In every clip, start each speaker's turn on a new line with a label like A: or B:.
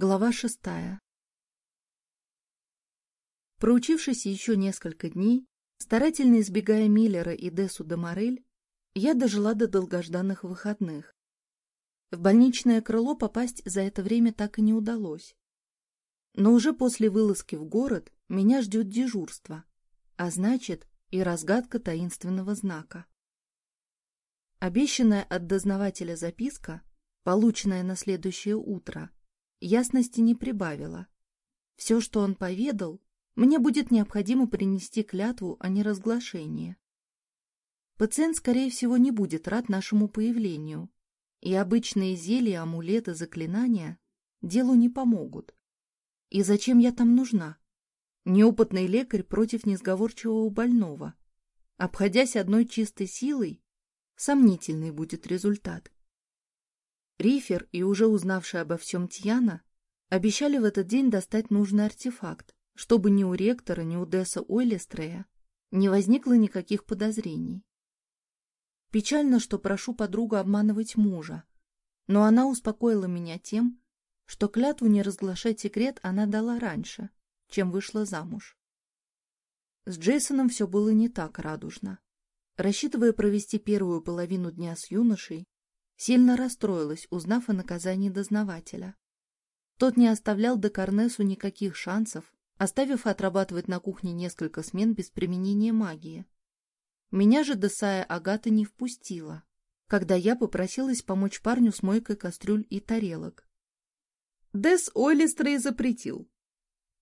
A: Глава шестая Проучившись еще несколько дней, старательно избегая Миллера и Десу де Морель, я дожила до долгожданных выходных. В больничное крыло попасть за это время так и не удалось. Но уже после вылазки в город меня ждет дежурство, а значит и разгадка таинственного знака. Обещанная от дознавателя записка, полученная на следующее утро — ясности не прибавило. Все, что он поведал, мне будет необходимо принести клятву а не разглашение. Пациент, скорее всего, не будет рад нашему появлению, и обычные зелья, амулеты, заклинания делу не помогут. И зачем я там нужна? Неопытный лекарь против несговорчивого больного. Обходясь одной чистой силой, сомнительный будет результат. Рифер и уже узнавшая обо всем Тьяна обещали в этот день достать нужный артефакт, чтобы ни у ректора, ни у Десса Ойлестрея не возникло никаких подозрений. Печально, что прошу подругу обманывать мужа, но она успокоила меня тем, что клятву не разглашать секрет она дала раньше, чем вышла замуж. С Джейсоном все было не так радужно. Рассчитывая провести первую половину дня с юношей, Сильно расстроилась, узнав о наказании дознавателя. Тот не оставлял Декарнесу никаких шансов, оставив отрабатывать на кухне несколько смен без применения магии. Меня же Десая Агата не впустила, когда я попросилась помочь парню с мойкой кастрюль и тарелок.
B: Дес Ойлистрей запретил.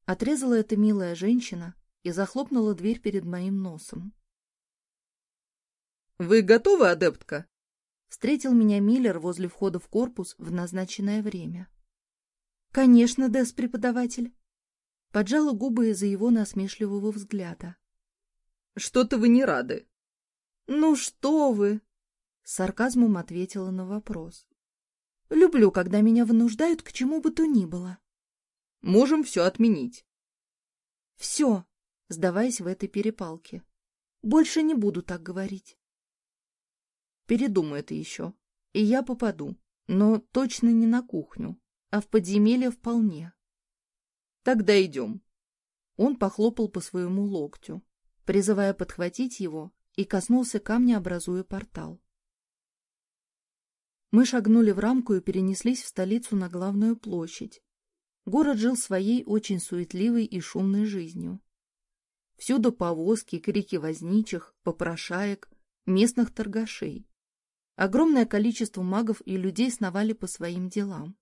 A: Отрезала эта милая женщина и захлопнула дверь перед моим носом.
B: — Вы готовы, адептка?
A: Встретил меня Миллер возле входа в корпус в назначенное время. «Конечно, Дэс, преподаватель!» Поджала губы из-за его насмешливого взгляда.
B: «Что-то вы не рады!»
A: «Ну что вы!» С сарказмом ответила на вопрос. «Люблю, когда меня вынуждают к чему бы то ни было».
B: «Можем все отменить».
A: «Все!» Сдаваясь в этой перепалке. «Больше не буду так говорить».
B: Передумает это еще, и я попаду, но точно не на кухню, а в подземелье вполне. Тогда идем.
A: Он похлопал по своему локтю, призывая подхватить его, и коснулся камня, образуя портал. Мы шагнули в рамку и перенеслись в столицу на главную площадь. Город жил своей очень суетливой и шумной жизнью. Всюду повозки, крики возничих, попрошаек, местных торгашей. Огромное количество магов и людей сновали по своим делам.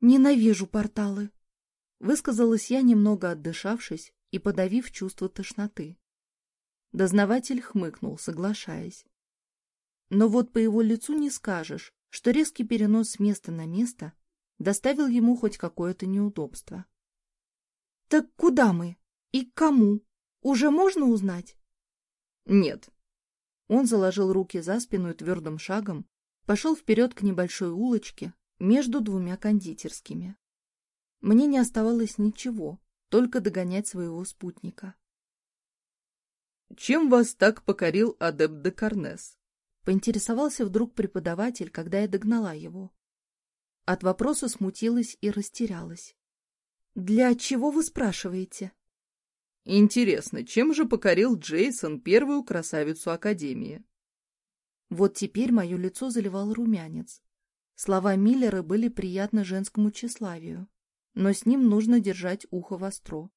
A: «Ненавижу порталы!» — высказалась я, немного отдышавшись и подавив чувство тошноты. Дознаватель хмыкнул, соглашаясь. Но вот по его лицу не скажешь, что резкий перенос с места на место доставил ему хоть какое-то неудобство. — Так куда мы? И кому? Уже можно узнать?
B: — Нет,
A: он заложил руки за спину и твердым шагом пошел вперед к небольшой улочке между двумя кондитерскими. Мне не оставалось ничего, только догонять своего спутника.
B: «Чем вас так покорил адепт де Карнес?
A: — поинтересовался вдруг преподаватель, когда я догнала его. От вопроса смутилась и растерялась. «Для чего вы спрашиваете?»
B: Интересно, чем же покорил Джейсон первую красавицу Академии?
A: Вот теперь мое лицо заливал румянец. Слова Миллера были приятны женскому тщеславию, но с ним нужно держать ухо востро.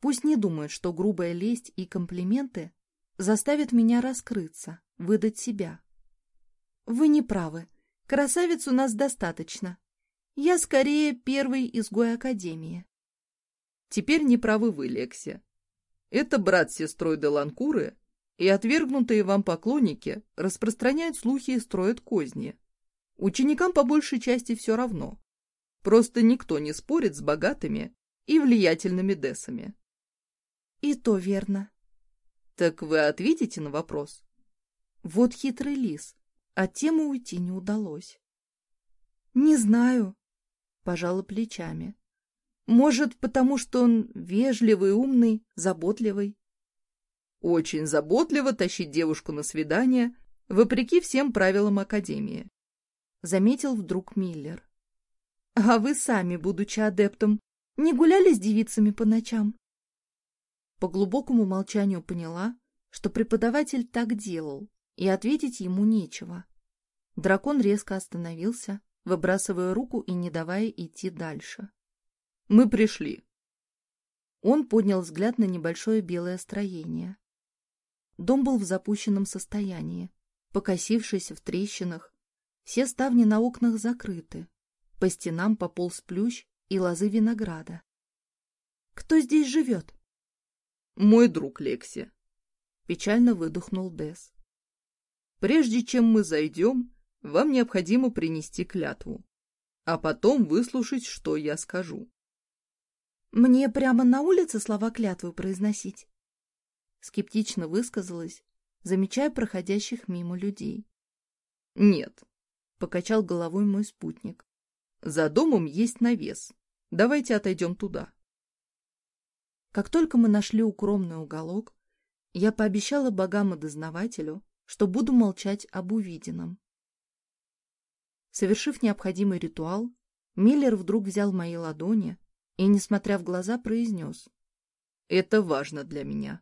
A: Пусть не думает, что грубая лесть и комплименты заставят меня раскрыться, выдать себя. Вы не правы. Красавиц у нас достаточно. Я скорее первый изгой Академии.
B: Теперь не правы вы, Лекси. Это брат с сестрой Деланкуры и отвергнутые вам поклонники распространяют слухи и строят козни. Ученикам по большей части все равно. Просто никто не спорит с богатыми и влиятельными десами.
A: И то верно.
B: Так вы ответите на вопрос?
A: Вот хитрый лис. а темы уйти не удалось. Не знаю. Пожала плечами. Может, потому что он вежливый, умный, заботливый.
B: Очень заботливо тащить девушку на свидание, вопреки всем правилам Академии.
A: Заметил вдруг Миллер. А вы сами, будучи адептом, не гуляли с девицами по ночам? По глубокому молчанию поняла, что преподаватель так делал, и ответить ему нечего. Дракон резко остановился, выбрасывая руку и не давая идти дальше.
B: Мы пришли.
A: Он поднял взгляд на небольшое белое строение. Дом был в запущенном состоянии, покосившийся в трещинах. Все ставни на окнах закрыты. По стенам пополз плющ и лозы винограда. — Кто здесь живет?
B: — Мой друг Лекси, —
A: печально выдохнул Дес.
B: — Прежде чем мы зайдем, вам необходимо принести клятву, а потом выслушать, что я скажу.
A: Мне прямо на улице слова клятвы произносить? Скептично высказалась, замечая проходящих мимо людей.
B: Нет, покачал головой мой спутник. За домом есть навес. Давайте отойдем туда.
A: Как только мы нашли укромный уголок, я пообещала богам и дознавателю, что буду молчать об увиденном. Совершив необходимый ритуал, Миллер вдруг взял мои ладони и, не смотря в глаза, произнес.
B: «Это важно для меня.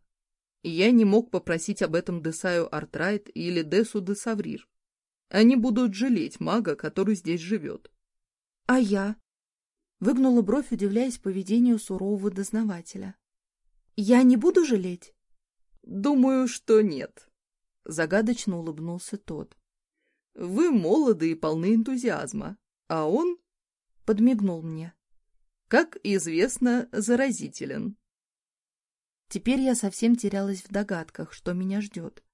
B: Я не мог попросить об этом Десаю Артрайт или Десу Десаврир. Они будут жалеть мага, который здесь живет».
A: «А я?» — выгнула бровь, удивляясь поведению сурового дознавателя. «Я не буду жалеть?»
B: «Думаю, что нет», —
A: загадочно улыбнулся тот.
B: «Вы молоды и полны энтузиазма, а он...»
A: — подмигнул мне
B: как известно, заразителен.
A: Теперь я совсем терялась в догадках, что меня ждет.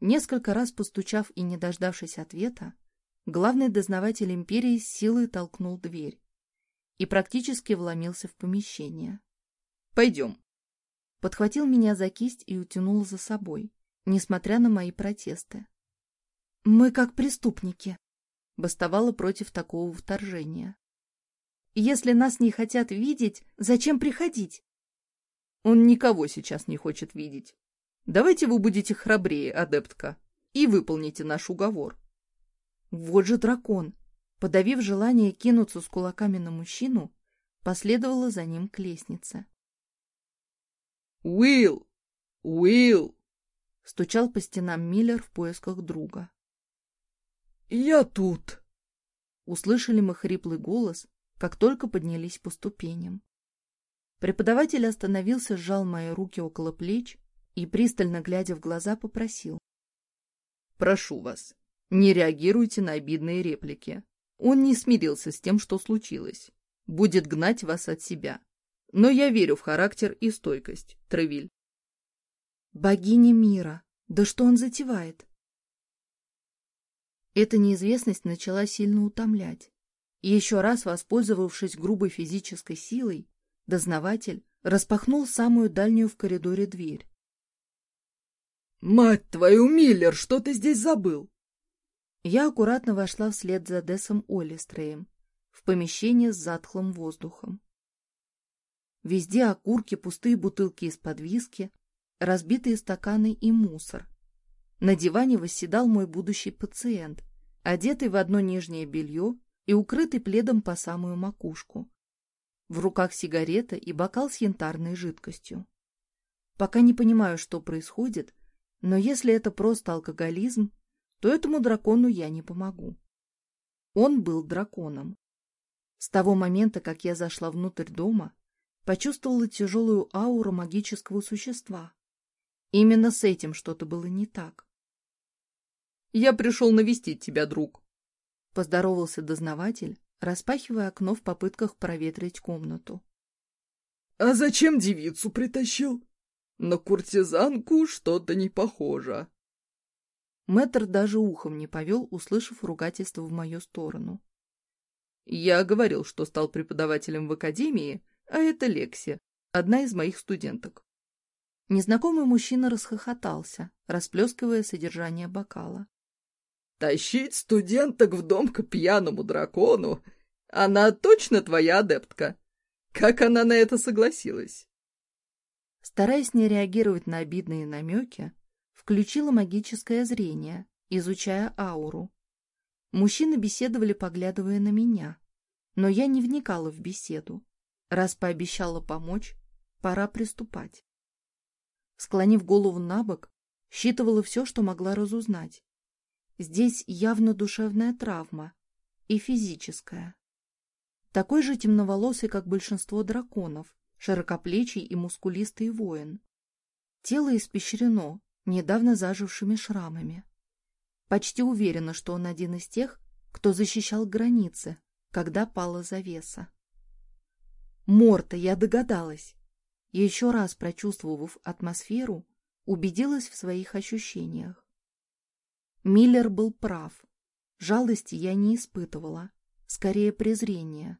A: Несколько раз постучав и не дождавшись ответа, главный дознаватель империи с силой толкнул дверь и практически вломился в помещение.
B: — Пойдем.
A: Подхватил меня за кисть и утянул за собой, несмотря на мои протесты. — Мы как преступники, — бастовала против такого вторжения. Если нас не хотят видеть, зачем приходить?
B: Он никого сейчас не хочет видеть. Давайте вы будете храбрее, адептка, и выполните наш уговор.
A: Вот же дракон! Подавив желание кинуться с кулаками на мужчину, последовала за ним к лестнице.
B: «Уилл! Уилл!»
A: — стучал по стенам Миллер в поисках друга.
B: «Я тут!»
A: Услышали мы хриплый голос, как только поднялись по ступеням. Преподаватель остановился, сжал мои руки около плеч и, пристально глядя в глаза, попросил.
B: «Прошу вас, не реагируйте на обидные реплики. Он не смирился с тем, что случилось. Будет гнать вас от себя. Но я верю в характер и стойкость, Тревиль.
A: Богиня мира! Да что он затевает? Эта неизвестность начала сильно утомлять. Еще раз воспользовавшись грубой физической силой, дознаватель распахнул самую дальнюю в коридоре дверь.
B: «Мать твою, Миллер, что ты здесь забыл?»
A: Я аккуратно вошла вслед за Десом Олистреем в помещение с затхлым воздухом. Везде окурки, пустые бутылки из-под виски, разбитые стаканы и мусор. На диване восседал мой будущий пациент, одетый в одно нижнее белье и укрытый пледом по самую макушку. В руках сигарета и бокал с янтарной жидкостью. Пока не понимаю, что происходит, но если это просто алкоголизм, то этому дракону я не помогу. Он был драконом. С того момента, как я зашла внутрь дома, почувствовала тяжелую ауру магического существа. Именно с этим что-то было не так.
B: — Я пришел навестить тебя, друг,
A: Поздоровался дознаватель, распахивая окно в попытках проветрить комнату.
B: — А зачем девицу притащил? На куртизанку что-то не похоже.
A: Мэтр даже ухом не повел, услышав ругательство в мою сторону.
B: — Я говорил, что стал преподавателем в академии, а это Лекси, одна из моих студенток.
A: Незнакомый мужчина расхохотался, расплескивая содержание бокала.
B: Тащить студенток в дом к пьяному дракону? Она точно твоя адептка? Как она на это согласилась?
A: Стараясь не реагировать на обидные намеки, включила магическое зрение, изучая ауру. Мужчины беседовали, поглядывая на меня, но я не вникала в беседу. Раз пообещала помочь, пора приступать. Склонив голову на бок, считывала все, что могла разузнать. Здесь явно душевная травма. И физическая. Такой же темноволосый, как большинство драконов, широкоплечий и мускулистый воин. Тело испещрено недавно зажившими шрамами. Почти уверена, что он один из тех, кто защищал границы, когда пала завеса. Морта, я догадалась. Еще раз прочувствовав атмосферу, убедилась в своих ощущениях. Миллер был прав. Жалости я не испытывала, скорее презрение.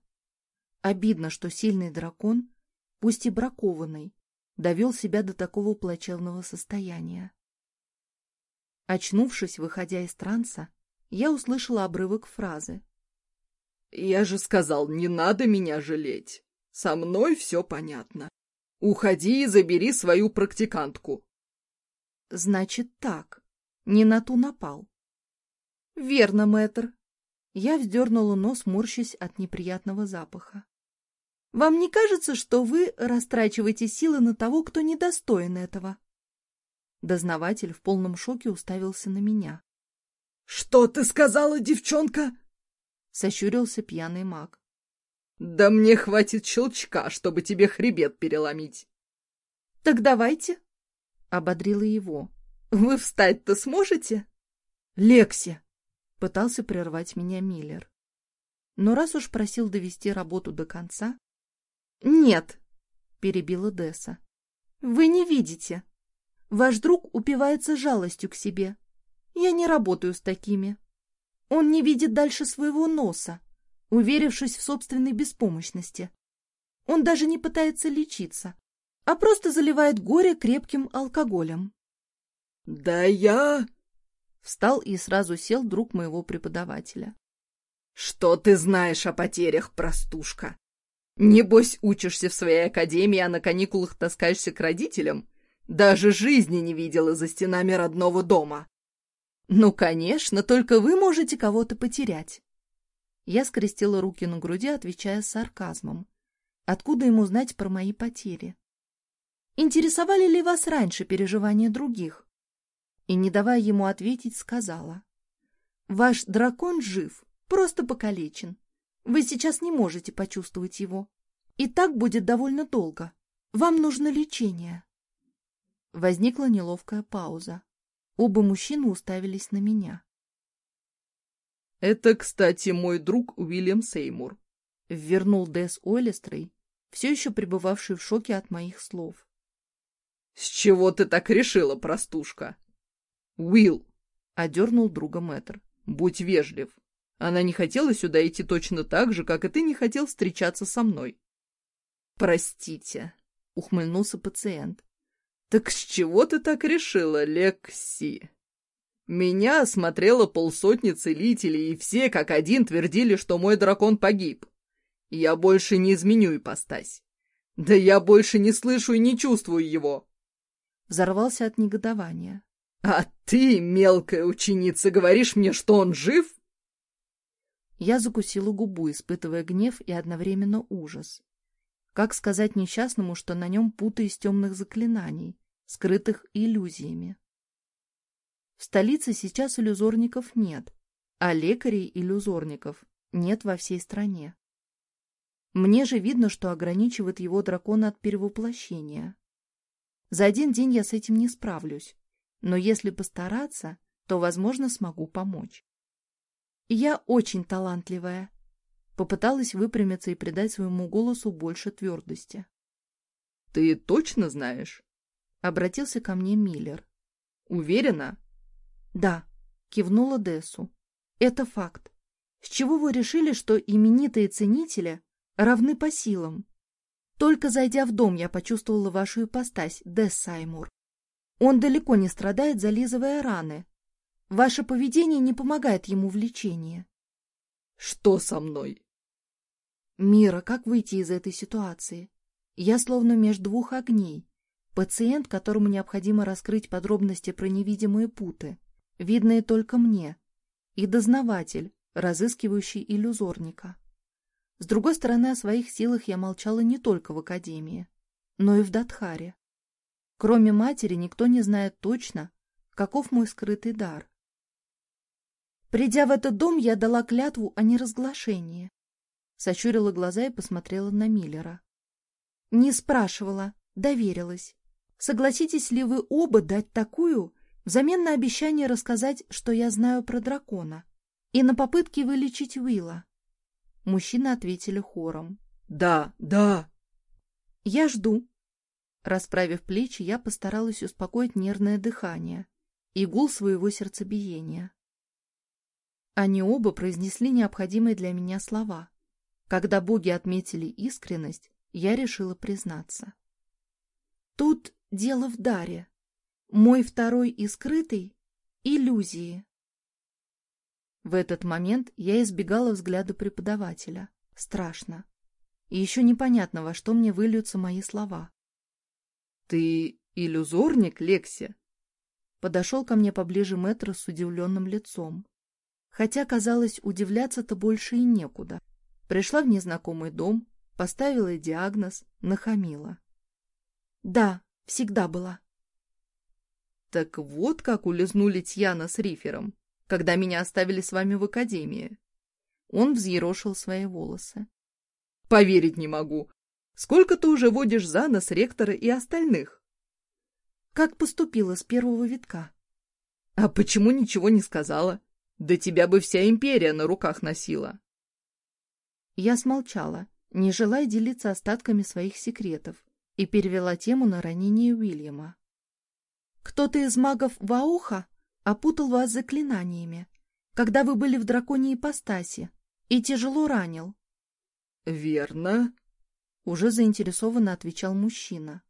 A: Обидно, что сильный дракон, пусть и бракованный, довел себя до такого плачевного состояния. Очнувшись, выходя из транса, я услышала обрывок фразы.
B: «Я же сказал, не надо меня жалеть. Со мной все понятно. Уходи и забери свою практикантку».
A: «Значит так. Не на ту напал. — Верно, мэтр. Я вздернула нос, морщась от неприятного запаха. — Вам не кажется, что вы растрачиваете силы на того, кто недостоин этого? Дознаватель в полном шоке уставился на меня.
B: — Что ты сказала, девчонка?
A: — сощурился пьяный маг.
B: — Да мне хватит щелчка, чтобы тебе хребет переломить.
A: — Так давайте, — ободрила его. Вы встать-то сможете? Лекси! Пытался прервать меня Миллер. Но раз уж просил довести работу до конца... Нет, перебила Десса. Вы не видите. Ваш друг упивается жалостью к себе. Я не работаю с такими. Он не видит дальше своего носа, уверившись в собственной беспомощности. Он даже не пытается лечиться, а просто заливает горе крепким алкоголем.
B: «Да я...»
A: Встал и сразу сел друг моего преподавателя.
B: «Что ты знаешь о потерях, простушка? Небось, учишься в своей академии, а на каникулах таскаешься к родителям? Даже жизни не видела за стенами родного дома!»
A: «Ну, конечно, только вы можете кого-то потерять!» Я скрестила руки на груди, отвечая с сарказмом. «Откуда ему знать про мои потери?» «Интересовали ли вас раньше переживания других?» и, не давая ему ответить, сказала. «Ваш дракон жив, просто покалечен. Вы сейчас не можете почувствовать его. И так будет довольно долго. Вам нужно лечение». Возникла неловкая пауза. Оба мужчины уставились на меня.
B: «Это, кстати, мой друг Уильям Сеймур», —
A: вернул Дэс Олестрей, все еще пребывавший в шоке от моих слов.
B: «С чего ты так решила, простушка?» «Уилл!» — одернул друга мэтр. «Будь вежлив. Она не хотела сюда идти точно так же, как и ты не хотел встречаться со мной».
A: «Простите», — ухмыльнулся пациент.
B: «Так с чего ты так решила, Лекси?» «Меня осмотрела полсотни целителей, и все как один твердили, что мой дракон погиб. Я больше не изменю ипостась. Да я больше не слышу и не чувствую его!»
A: Взорвался от негодования.
B: «А ты, мелкая ученица, говоришь мне, что он жив?»
A: Я закусила губу, испытывая гнев и одновременно ужас. Как сказать несчастному, что на нем путы из темных заклинаний, скрытых иллюзиями? В столице сейчас иллюзорников нет, а лекарей-иллюзорников нет во всей стране. Мне же видно, что ограничивает его дракона от перевоплощения. За один день я с этим не справлюсь но если постараться, то, возможно, смогу помочь. Я очень талантливая. Попыталась выпрямиться и придать своему голосу больше твердости.
B: — Ты точно знаешь?
A: — обратился ко мне Миллер.
B: — Уверена?
A: — Да, — кивнула Дессу. — Это факт. С чего вы решили, что именитые ценители равны по силам? Только зайдя в дом, я почувствовала вашу ипостась, Десс Саймур. Он далеко не страдает, зализывая раны. Ваше поведение не помогает ему в лечении.
B: Что со мной?
A: Мира, как выйти из этой ситуации? Я словно между двух огней. Пациент, которому необходимо раскрыть подробности про невидимые путы, видные только мне, и дознаватель, разыскивающий иллюзорника. С другой стороны, о своих силах я молчала не только в Академии, но и в Датхаре. Кроме матери никто не знает точно, каков мой скрытый дар. Придя в этот дом, я дала клятву о неразглашении. Сочурила глаза и посмотрела на Миллера. Не спрашивала, доверилась. Согласитесь ли вы оба дать такую, взамен на обещание рассказать, что я знаю про дракона, и на попытки вылечить Уилла? Мужчины ответили хором.
B: «Да, да!»
A: «Я жду», Расправив плечи, я постаралась успокоить нервное дыхание и гул своего сердцебиения. Они оба произнесли необходимые для меня слова. Когда боги отметили искренность, я решила признаться. Тут дело в даре. Мой второй и скрытый — иллюзии. В этот момент я избегала взгляда преподавателя. Страшно. И еще непонятно, во что мне выльются мои слова.
B: Ты иллюзорник, Лекси?
A: Подошел ко мне поближе мэтр с удивленным лицом. Хотя, казалось, удивляться-то больше и некуда. Пришла в незнакомый дом, поставила диагноз, нахамила. Да, всегда была.
B: Так вот как улизнули Тьяна с Рифером, когда меня оставили с вами в академии. Он взъерошил свои волосы. Поверить не могу. Сколько ты уже водишь за нос ректора и остальных?
A: Как поступила с первого витка?
B: А почему ничего не сказала? Да тебя бы вся империя на руках носила.
A: Я смолчала, не желая делиться остатками своих секретов, и перевела тему на ранение Уильяма. Кто-то из магов Вауха опутал вас заклинаниями, когда вы были в драконе ипостаси, и тяжело ранил.
B: — Верно,
A: уже заинтересованно отвечал мужчина,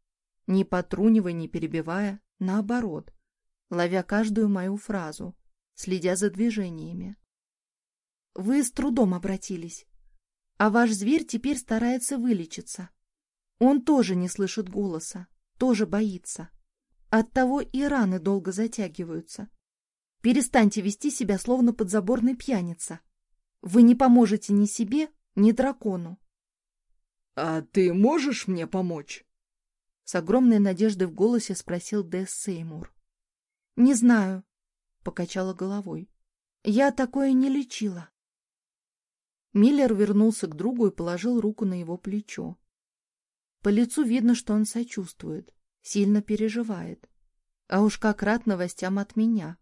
A: не потрунивая, не перебивая, наоборот, ловя каждую мою фразу, следя за движениями. Вы с трудом обратились, а ваш зверь теперь старается вылечиться. Он тоже не слышит голоса, тоже боится. Оттого и раны долго затягиваются. Перестаньте вести себя, словно подзаборный пьяница. Вы не поможете ни себе, ни дракону.
B: «А ты можешь мне помочь?»
A: С огромной надеждой в голосе спросил Дэс Сеймур. «Не знаю», — покачала головой. «Я такое не лечила». Миллер вернулся к другу и положил руку на его плечо. По лицу видно, что он сочувствует, сильно переживает. А уж как рад новостям от меня.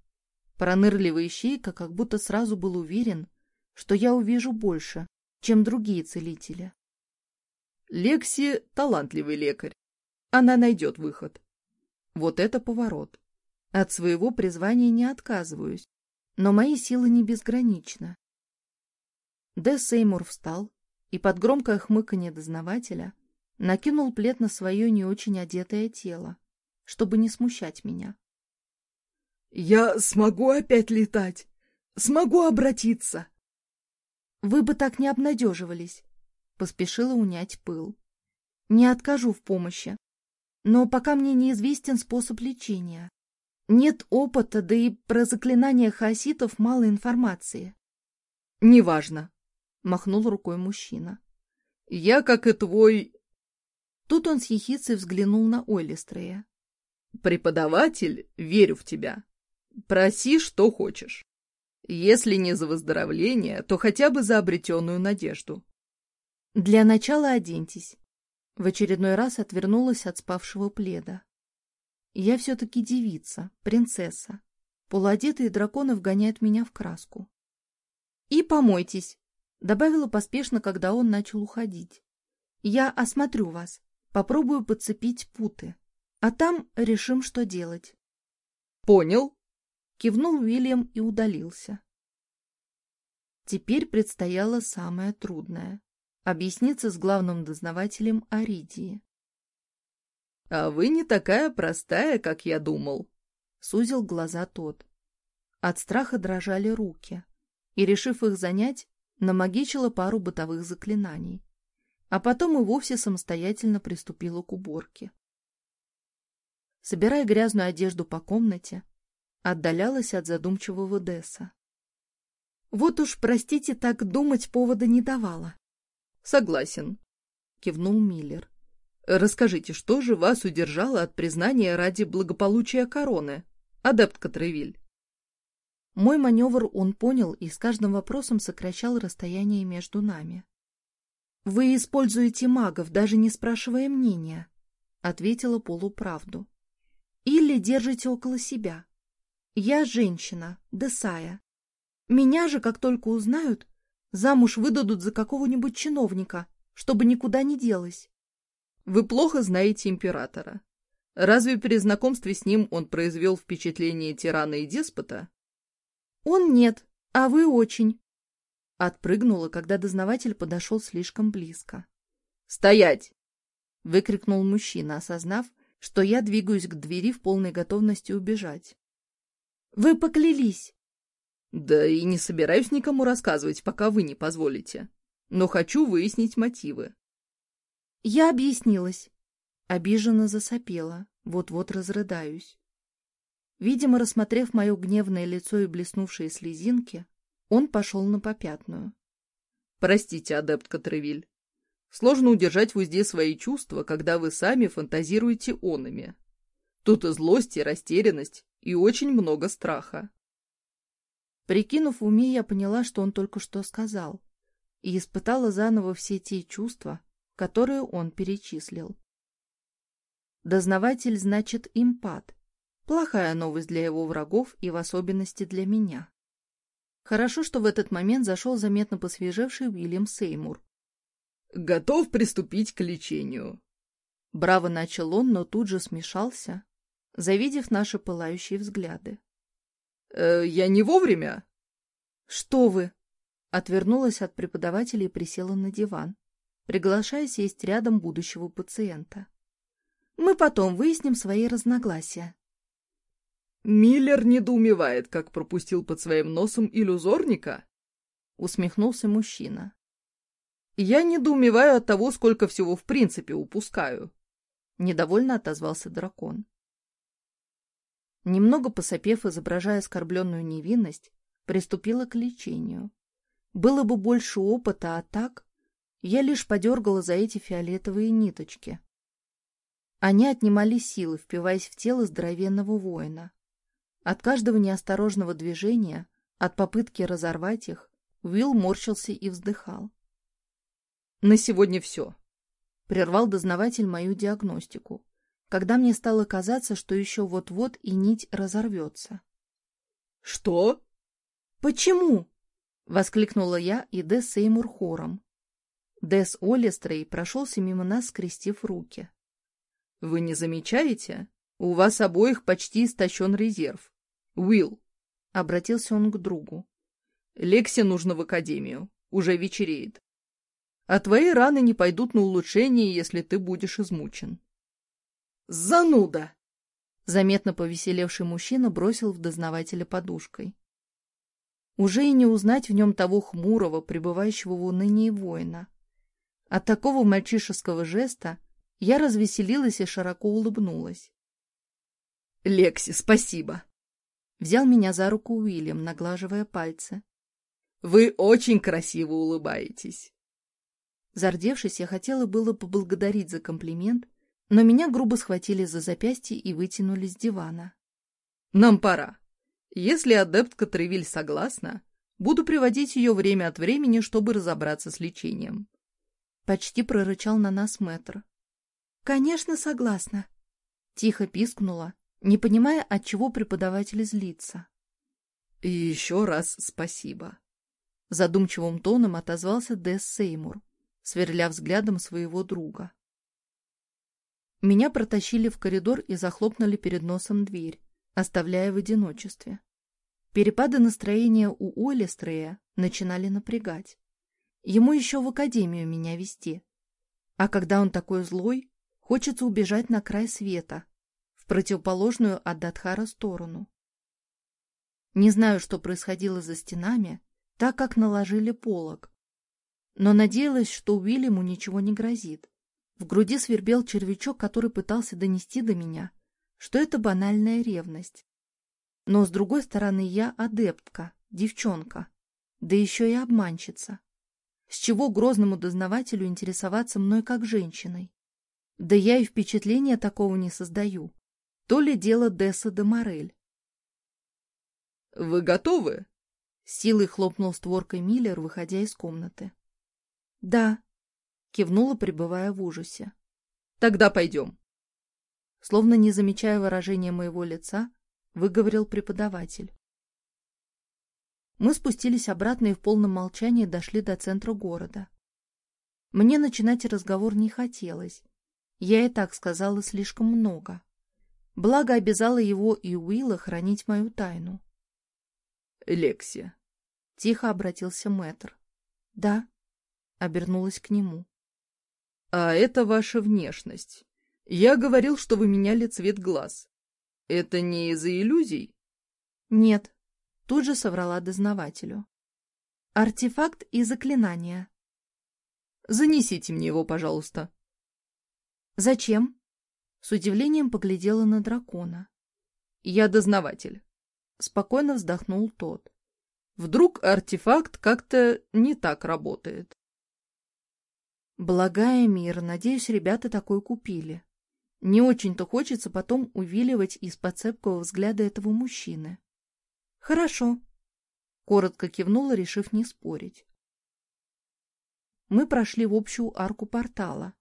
A: Пронырливый ищейка как будто сразу был уверен, что я увижу больше, чем другие целители.
B: Лекси — талантливый лекарь. Она найдет выход. Вот это поворот.
A: От своего призвания не отказываюсь, но мои силы не безграничны. Де Сеймур встал и под громкое хмыканье дознавателя накинул плед на свое не очень одетое тело, чтобы не смущать меня.
B: — Я смогу опять летать! Смогу обратиться!
A: — Вы бы так не обнадеживались! Поспешила унять пыл. Не откажу в помощи. Но пока мне неизвестен способ лечения. Нет опыта, да и про заклинания хаоситов мало информации.
B: «Неважно», — махнул рукой мужчина. «Я, как и твой...»
A: Тут он с ехицей взглянул на Ойлистрея.
B: «Преподаватель, верю в тебя. Проси, что хочешь. Если не за выздоровление, то хотя бы за обретенную надежду.
A: Для начала оденьтесь. В очередной раз отвернулась от спавшего пледа. Я все-таки девица, принцесса. Полуодетые драконы вгоняют меня в краску. И помойтесь, добавила поспешно, когда он начал уходить. Я осмотрю вас, попробую подцепить путы, а там решим, что делать.
B: Понял,
A: кивнул Уильям и удалился. Теперь предстояло самое трудное объясниться с главным дознавателем Аридии.
B: — А вы не такая простая, как я думал, —
A: сузил глаза тот. От страха дрожали руки, и, решив их занять, намагичила пару бытовых заклинаний, а потом и вовсе самостоятельно приступила к уборке. Собирая грязную одежду по комнате, отдалялась от задумчивого Десса. Вот уж, простите, так думать повода не давала.
B: Согласен, кивнул Миллер. Расскажите, что же вас удержало от признания ради благополучия короны, адепт Катревиль?
A: Мой маневр он понял и с каждым вопросом сокращал расстояние между нами. «Вы используете магов, даже не спрашивая мнения», — ответила полуправду. «Или держите около себя. Я женщина, Десая. Меня же, как только узнают, Замуж выдадут за какого-нибудь чиновника, чтобы никуда не делась.
B: Вы плохо знаете императора. Разве при знакомстве с ним он произвел впечатление тирана и деспота?
A: Он нет, а вы очень. Отпрыгнула, когда дознаватель подошел слишком близко.
B: «Стоять!»
A: — выкрикнул мужчина, осознав, что я двигаюсь к двери в полной готовности убежать. «Вы поклялись!»
B: Да и не собираюсь никому рассказывать, пока вы не позволите. Но хочу выяснить мотивы.
A: Я объяснилась. Обиженно засопела, вот-вот разрыдаюсь. Видимо, рассмотрев мое гневное лицо и блеснувшие слезинки, он пошел на попятную.
B: Простите, адепт Катревиль. Сложно удержать в узде свои чувства, когда вы сами фантазируете онами. Тут и злость, и растерянность, и очень много страха.
A: Прикинув в уме, я поняла, что он только что сказал, и испытала заново все те чувства, которые он перечислил. Дознаватель значит импат. Плохая новость для его врагов и в особенности для меня. Хорошо, что в этот момент зашел заметно посвежевший Уильям Сеймур.
B: «Готов приступить к лечению!»
A: Браво начал он, но тут же смешался, завидев наши пылающие взгляды.
B: Э, «Я не вовремя?»
A: «Что вы?» Отвернулась от преподавателя и присела на диван, приглашая сесть рядом будущего пациента. «Мы потом выясним свои разногласия».
B: «Миллер недоумевает, как пропустил под своим носом иллюзорника?» Усмехнулся мужчина. «Я недоумеваю от того, сколько всего в принципе упускаю», —
A: недовольно отозвался дракон. Немного посопев, изображая оскорбленную невинность, приступила к лечению. Было бы больше опыта, а так я лишь подергала за эти фиолетовые ниточки. Они отнимали силы, впиваясь в тело здоровенного воина. От каждого неосторожного движения, от попытки разорвать их, Уилл морщился и вздыхал.
B: — На сегодня все, —
A: прервал дознаватель мою диагностику когда мне стало казаться, что еще вот-вот и нить разорвется.
B: — Что?
A: — Почему? — воскликнула я и Де Сеймур хором. Дэс Олистрей прошелся мимо нас, скрестив руки.
B: — Вы не замечаете? У вас обоих почти истощен резерв. Уилл, — обратился он к другу. — Лекси нужно в академию. Уже вечереет. А твои раны не пойдут на улучшение, если ты будешь измучен.
A: Зануда! Заметно повеселевший мужчина бросил в дознавателя подушкой. Уже и не узнать в нем того хмурого, пребывающего в унынии воина. От такого мальчишеского жеста я развеселилась и широко улыбнулась.
B: — Лекси, спасибо!
A: — взял меня за руку Уильям, наглаживая пальцы.
B: — Вы очень красиво улыбаетесь!
A: Зардевшись, я хотела было поблагодарить за комплимент — но меня грубо схватили за запястье и вытянули с дивана.
B: «Нам пора. Если адептка Тревиль согласна, буду приводить ее время от времени, чтобы разобраться с лечением».
A: Почти прорычал на нас мэтр. «Конечно, согласна», — тихо пискнула, не понимая, от чего преподаватель злится.
B: Еще раз спасибо», —
A: задумчивым тоном отозвался Десс Сеймур, сверля взглядом своего друга. Меня протащили в коридор и захлопнули перед носом дверь, оставляя в одиночестве. Перепады настроения у Оли Стрея начинали напрягать. Ему еще в академию меня вести. А когда он такой злой, хочется убежать на край света, в противоположную от Датхара сторону. Не знаю, что происходило за стенами, так как наложили полог. Но надеялась, что Уильяму ничего не грозит. В груди свербел червячок, который пытался донести до меня, что это банальная ревность. Но, с другой стороны, я адептка, девчонка, да еще и обманщица. С чего грозному дознавателю интересоваться мной как женщиной? Да я и впечатления такого не создаю. То ли дело Десса де Морель.
B: — Вы готовы?
A: — силой хлопнул створкой Миллер, выходя из комнаты. — Да, Кивнула, пребывая в ужасе.
B: «Тогда пойдем!»
A: Словно не замечая выражения моего лица, выговорил преподаватель. Мы спустились обратно и в полном молчании дошли до центра города. Мне начинать разговор не хотелось. Я и так сказала слишком много. Благо обязала его и Уилла хранить мою тайну.
B: «Лексия», —
A: тихо обратился мэтр. «Да», — обернулась к нему.
B: А это ваша внешность. Я говорил, что вы меняли цвет глаз. Это не из-за иллюзий?
A: Нет. Тут же соврала дознавателю. Артефакт и заклинание.
B: Занесите мне его, пожалуйста.
A: Зачем? С удивлением поглядела на дракона.
B: Я дознаватель. Спокойно вздохнул тот. Вдруг артефакт как-то не так работает.
A: Благая мир, надеюсь, ребята такой купили. Не очень-то хочется потом увиливать из-под цепкого взгляда этого мужчины. Хорошо. Коротко кивнула, решив не спорить. Мы прошли в общую арку портала,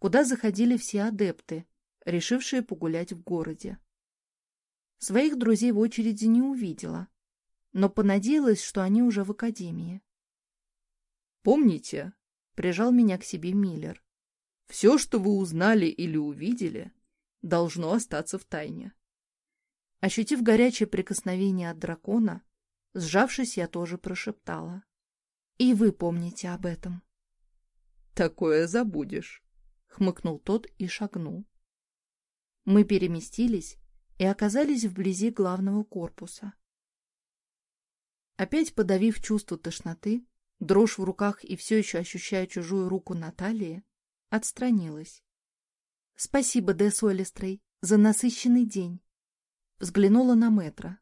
A: куда заходили все адепты, решившие погулять в городе. Своих друзей в очереди не увидела, но понадеялась, что они уже в академии.
B: «Помните, Прижал меня к себе Миллер. Все, что вы узнали или увидели, должно остаться в тайне.
A: Ощутив горячее прикосновение от дракона, сжавшись, я тоже прошептала. И вы помните об этом.
B: Такое забудешь,
A: хмыкнул тот и шагнул. Мы переместились и оказались вблизи главного корпуса. Опять подавив чувство тошноты, дрожь в руках и все еще ощущая чужую руку Натальи, отстранилась. «Спасибо, Де Солистрей, за насыщенный день!» Взглянула на Мэтра.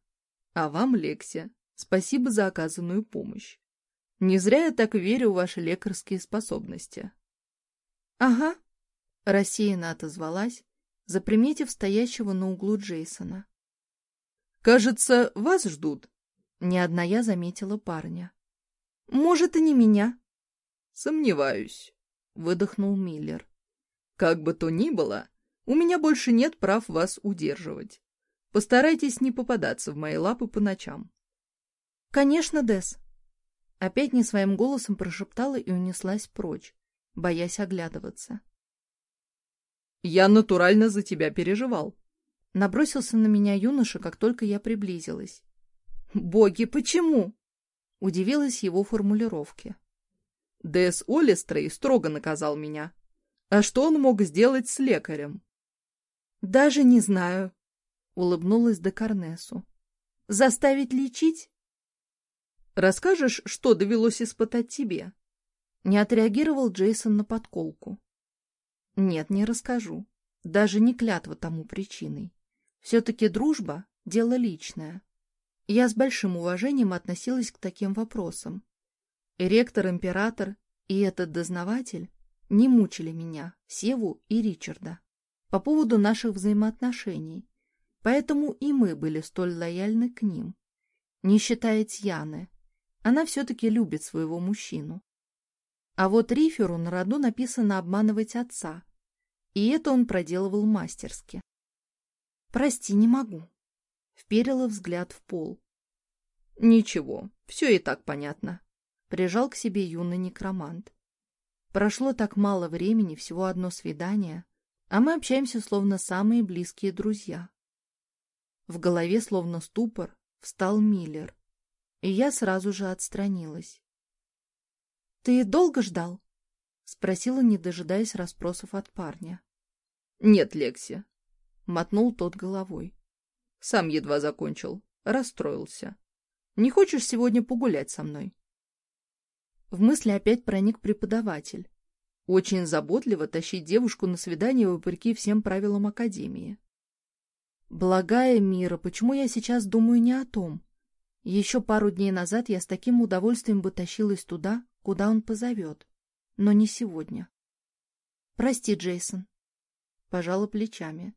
B: «А вам, Лекся, спасибо за оказанную помощь. Не зря я так верю в ваши лекарские способности».
A: «Ага», — рассеянно отозвалась, заприметив стоящего на углу Джейсона.
B: «Кажется, вас ждут», —
A: не одна я заметила парня. Может, и не меня.
B: Сомневаюсь, выдохнул Миллер. Как бы то ни было, у меня больше нет прав вас удерживать. Постарайтесь не попадаться в мои лапы по ночам.
A: Конечно, Дес. Опять не своим голосом прошептала и унеслась прочь, боясь оглядываться.
B: Я натурально за тебя переживал.
A: Набросился на меня юноша, как только я приблизилась. Боги, почему? Удивилась его формулировке.
B: Д.С. Олистрей строго наказал меня. А что он мог сделать с лекарем?
A: Даже не знаю, улыбнулась Декарнесу. Заставить лечить?
B: Расскажешь, что довелось испытать тебе?
A: Не отреагировал Джейсон на подколку. Нет, не расскажу. Даже не клятва тому причиной. Все-таки дружба — дело личное. Я с большим уважением относилась к таким вопросам. Ректор, император и этот дознаватель не мучили меня, Севу и Ричарда, по поводу наших взаимоотношений, поэтому и мы были столь лояльны к ним. Не считая Тьяны, она все-таки любит своего мужчину. А вот Риферу на роду написано обманывать отца, и это он проделывал мастерски. «Прости, не могу», — вперила взгляд в пол.
B: «Ничего, все и так понятно», —
A: прижал к себе юный некромант. «Прошло так мало времени, всего одно свидание, а мы общаемся словно самые близкие друзья». В голове, словно ступор, встал Миллер, и я сразу же отстранилась. «Ты долго ждал?» — спросила, не дожидаясь расспросов от парня.
B: «Нет, Лекси», — мотнул тот головой. «Сам едва закончил, расстроился». Не хочешь сегодня погулять со мной?
A: В мысли опять проник преподаватель.
B: Очень заботливо тащить девушку на свидание вопреки всем правилам академии.
A: Благая мира, почему я сейчас думаю не о том? Еще пару дней назад я с таким удовольствием бы тащилась туда, куда он позовет. Но не сегодня. Прости, Джейсон. Пожала плечами.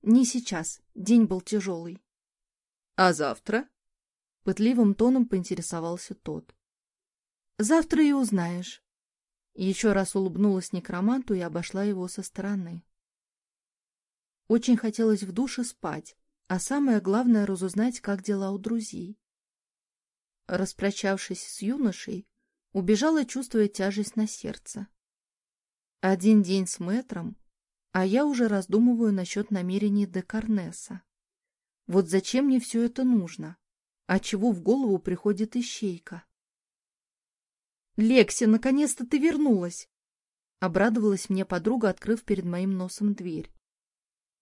A: Не сейчас. День был тяжелый.
B: А завтра?
A: Пытливым тоном поинтересовался тот. «Завтра и узнаешь». Еще раз улыбнулась некроманту и обошла его со стороны. Очень хотелось в душе спать, а самое главное — разузнать, как дела у друзей. Распрощавшись с юношей, убежала, чувствуя тяжесть на сердце. Один день с мэтром, а я уже раздумываю насчет намерений Декарнеса. Вот зачем мне все это нужно? А чего в голову приходит ищейка? «Лекси, наконец-то ты вернулась!» Обрадовалась мне подруга, открыв перед моим носом дверь.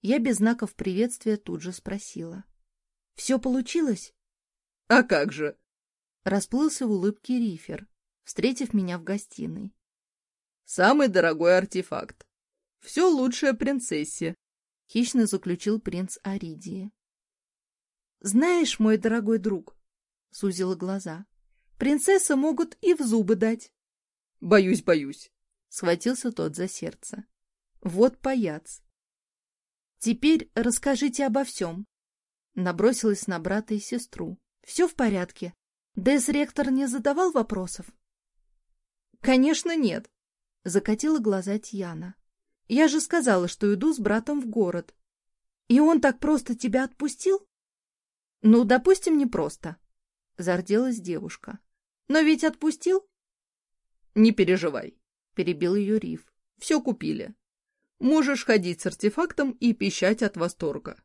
A: Я без знаков приветствия тут же спросила. «Все получилось?»
B: «А как же?»
A: Расплылся в улыбке Рифер, встретив меня в гостиной.
B: «Самый дорогой артефакт. Все лучшее принцессе», —
A: хищно заключил принц Аридии. «Знаешь, мой дорогой друг», — сузила глаза, — Принцесса могут и в зубы дать».
B: «Боюсь, боюсь», —
A: схватился тот за сердце. «Вот паяц». «Теперь расскажите обо всем», — набросилась на брата и сестру. «Все в порядке? Дес-ректор не задавал вопросов?» «Конечно, нет», — закатила глаза Тьяна. «Я же сказала, что иду с братом в город. И он так просто тебя отпустил?» Ну, допустим, непросто. Зарделась девушка. Но ведь отпустил?
B: Не переживай, перебил
A: ее Риф.
B: Все купили. Можешь ходить с артефактом и пищать от восторга.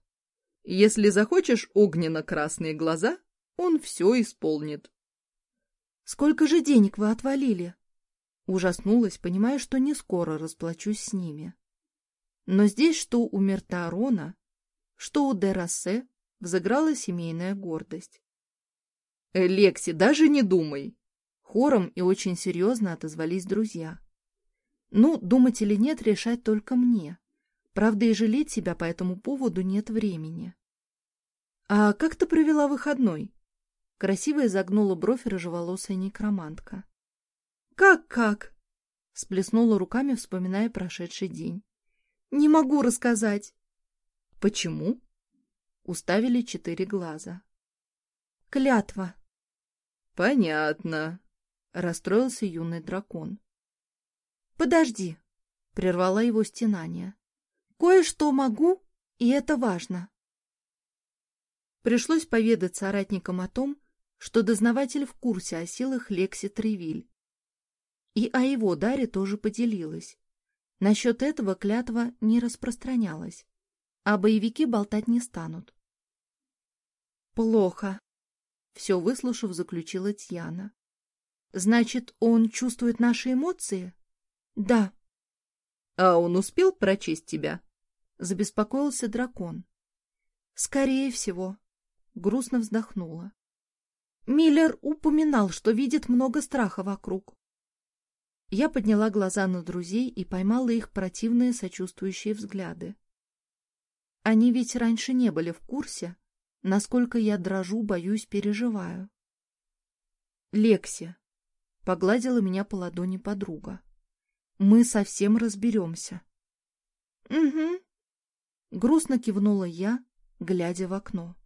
B: Если захочешь огненно-красные глаза, он все исполнит.
A: Сколько же денег вы отвалили? Ужаснулась, понимая, что не скоро расплачусь с ними. Но здесь что у Мертарона, что у Дерасе, взыграла семейная гордость.
B: «Э, «Лекси, даже не думай!»
A: Хором и очень серьезно отозвались друзья. «Ну, думать или нет, решать только мне. Правда, и жалеть себя по этому поводу нет времени». «А как ты провела выходной?» Красиво изогнула бровь рыжеволосая некромантка. «Как-как?» — сплеснула руками, вспоминая прошедший день. «Не могу рассказать».
B: «Почему?» уставили четыре глаза.
A: «Клятва!»
B: «Понятно», —
A: расстроился юный дракон. «Подожди!» — прервала его стенание. «Кое-что могу, и это важно!» Пришлось поведать соратникам о том, что дознаватель в курсе о силах Лекси Тревиль. И о его даре тоже поделилась. Насчет этого клятва не распространялась, а боевики болтать не станут. Плохо. Все выслушав, заключила Тьяна. Значит, он чувствует наши эмоции? Да.
B: А он успел прочесть тебя?
A: Забеспокоился дракон. Скорее всего. Грустно вздохнула. Миллер упоминал, что видит много страха вокруг. Я подняла глаза на друзей и поймала их противные сочувствующие взгляды. Они ведь раньше не были в курсе, Насколько я дрожу, боюсь, переживаю. «Лекси», — погладила меня по ладони подруга, — «мы совсем разберемся». «Угу», — грустно кивнула я, глядя в окно.